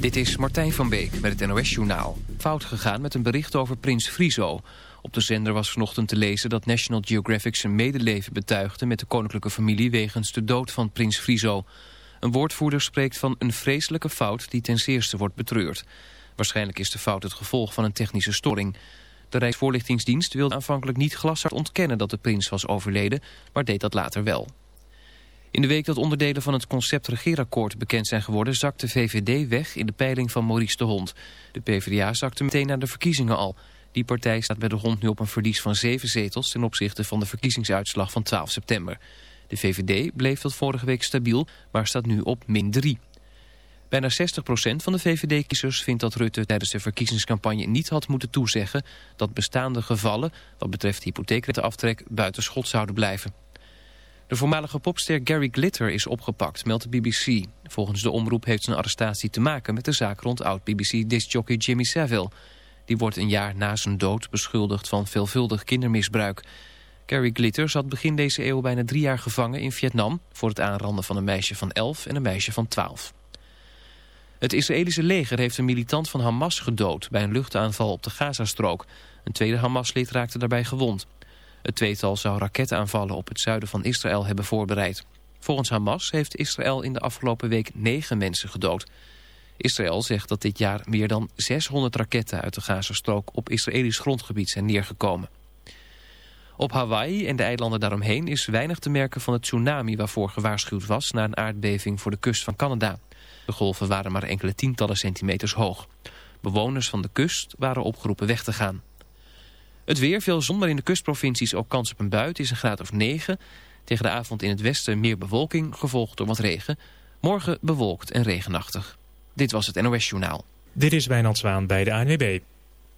Dit is Martijn van Beek met het NOS-journaal. Fout gegaan met een bericht over prins Friso. Op de zender was vanochtend te lezen dat National Geographic zijn medeleven betuigde... met de koninklijke familie wegens de dood van prins Friso. Een woordvoerder spreekt van een vreselijke fout die ten zeerste wordt betreurd. Waarschijnlijk is de fout het gevolg van een technische storing. De Rijksvoorlichtingsdienst wilde aanvankelijk niet glashard ontkennen dat de prins was overleden... maar deed dat later wel. In de week dat onderdelen van het concept regeerakkoord bekend zijn geworden... zakt de VVD weg in de peiling van Maurice de Hond. De PvdA zakte meteen naar de verkiezingen al. Die partij staat bij de Hond nu op een verlies van zeven zetels... ten opzichte van de verkiezingsuitslag van 12 september. De VVD bleef tot vorige week stabiel, maar staat nu op min 3. Bijna 60% van de VVD-kiezers vindt dat Rutte tijdens de verkiezingscampagne niet had moeten toezeggen dat bestaande gevallen, wat betreft hypotheekrenteaftrek, buiten schot zouden blijven. De voormalige popster Gary Glitter is opgepakt, meldt de BBC. Volgens de omroep heeft zijn arrestatie te maken met de zaak rond oud-BBC-discjockey Jimmy Savile. Die wordt een jaar na zijn dood beschuldigd van veelvuldig kindermisbruik. Gary Glitter zat begin deze eeuw bijna drie jaar gevangen in Vietnam... voor het aanranden van een meisje van 11 en een meisje van 12. Het Israëlische leger heeft een militant van Hamas gedood... bij een luchtaanval op de Gazastrook. Een tweede Hamas-lid raakte daarbij gewond. Het tweetal zou raketaanvallen op het zuiden van Israël hebben voorbereid. Volgens Hamas heeft Israël in de afgelopen week negen mensen gedood. Israël zegt dat dit jaar meer dan 600 raketten uit de Gazastrook op Israëlisch grondgebied zijn neergekomen. Op Hawaii en de eilanden daaromheen is weinig te merken van het tsunami waarvoor gewaarschuwd was na een aardbeving voor de kust van Canada. De golven waren maar enkele tientallen centimeters hoog. Bewoners van de kust waren opgeroepen weg te gaan. Het weer, veel zon, maar in de kustprovincies ook kans op een bui. Is een graad of 9. Tegen de avond in het westen meer bewolking, gevolgd door wat regen. Morgen bewolkt en regenachtig. Dit was het NOS Journaal. Dit is Wijnand Zwaan bij de ANWB.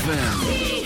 ZFM.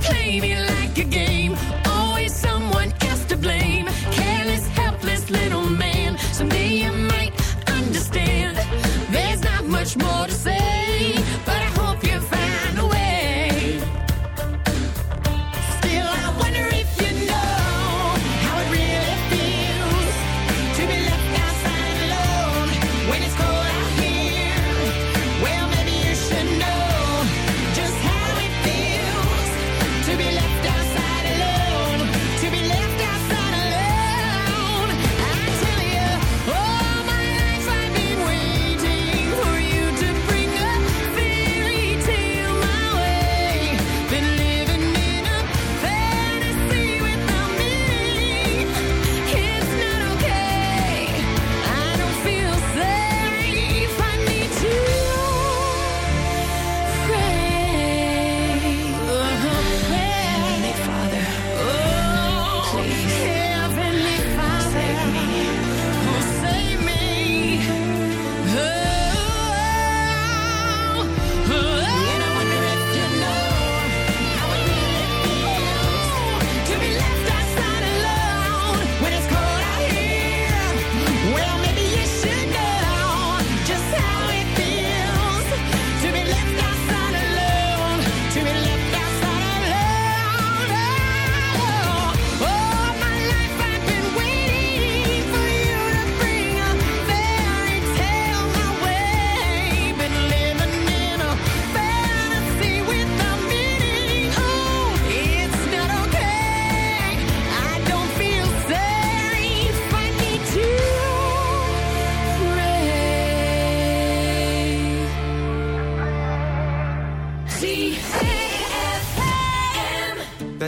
claim you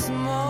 this morning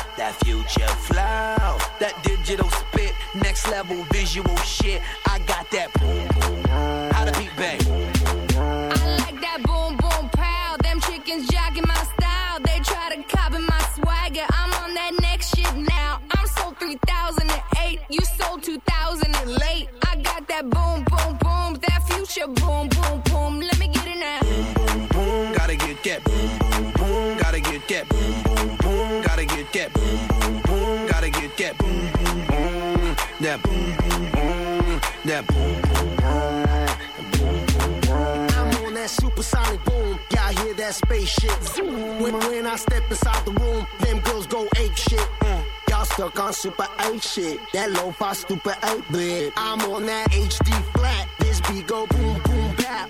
that future flow, that digital spit, next level visual shit. I got that boom boom that spaceship. When, when I step inside the room, them girls go ape shit. Mm. Y'all stuck on super ape shit. That low fi stupid ape bit. I'm on that HD flat. This beat go boom boom bap.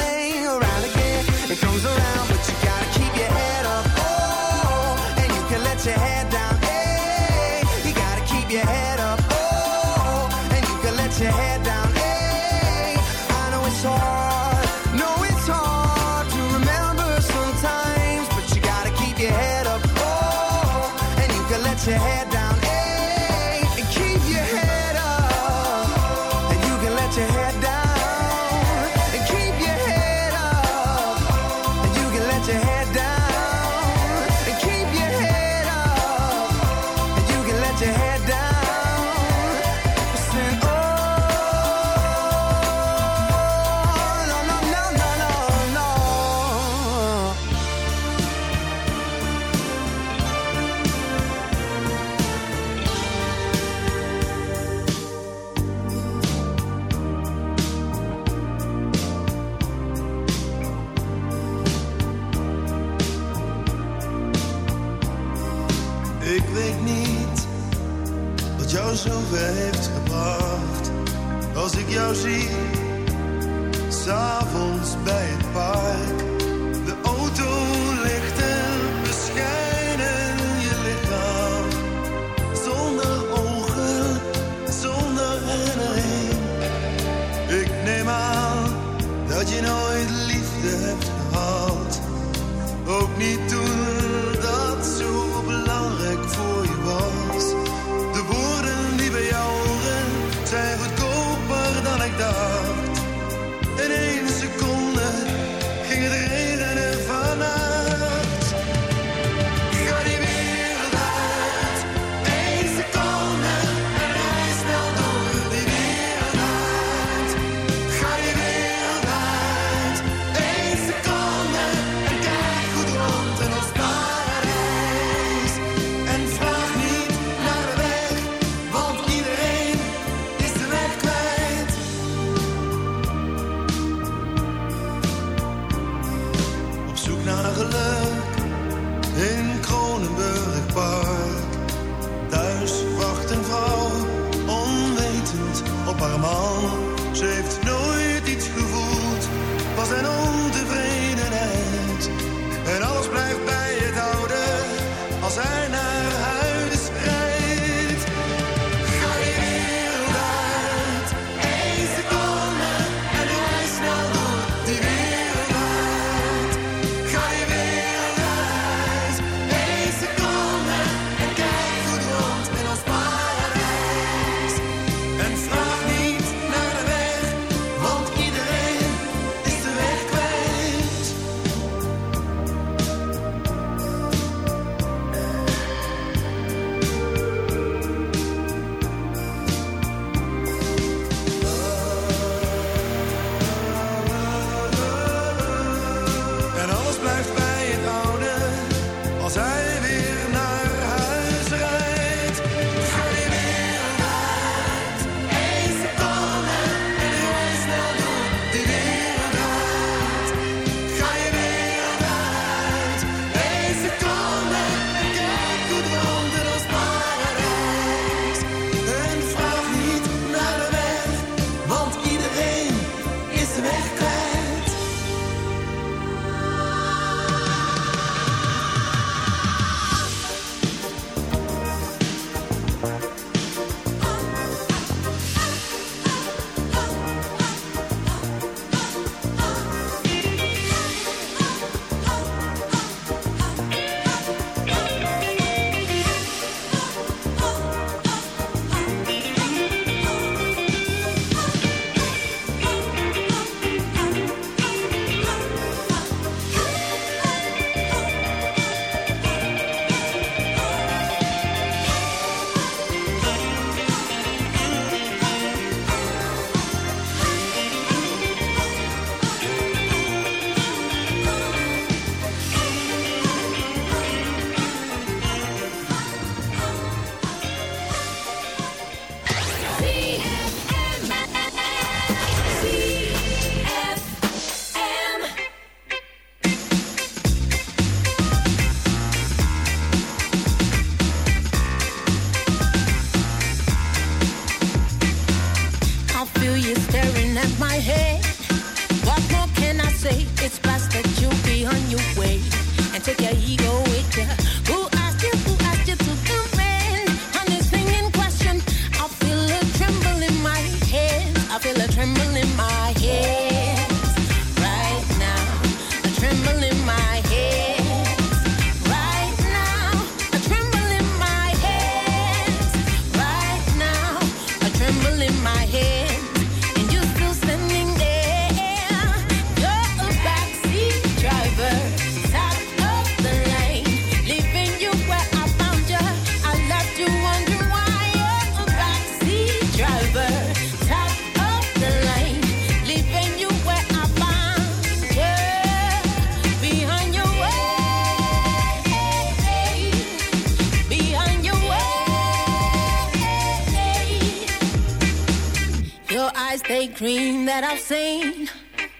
dream that I've seen.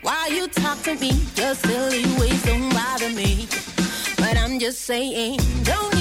While you talk to me, your silly ways don't bother me. But I'm just saying, don't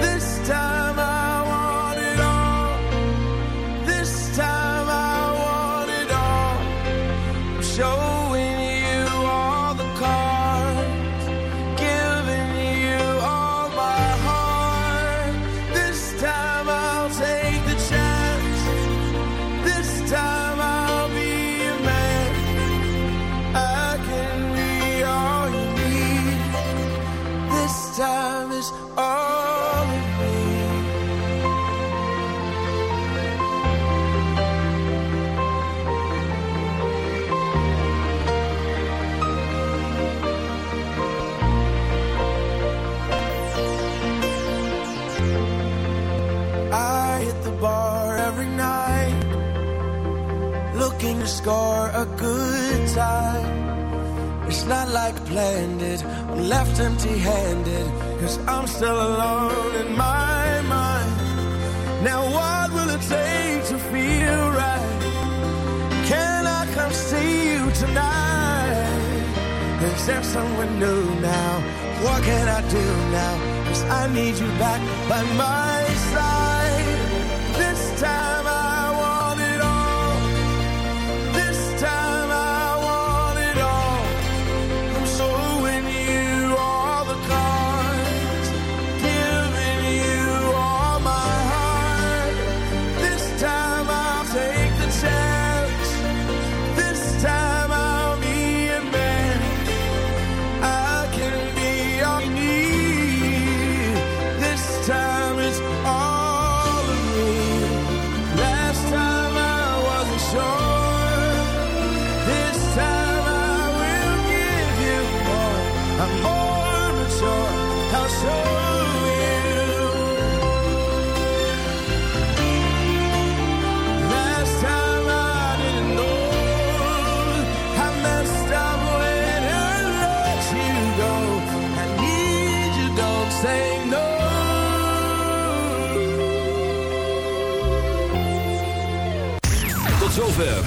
This time I score a good time. It's not like planned it, I'm left empty handed. Cause I'm still alone in my mind. Now, what will it take to feel right? Can I come see you tonight? Except someone new now. What can I do now? Cause I need you back by my side this time.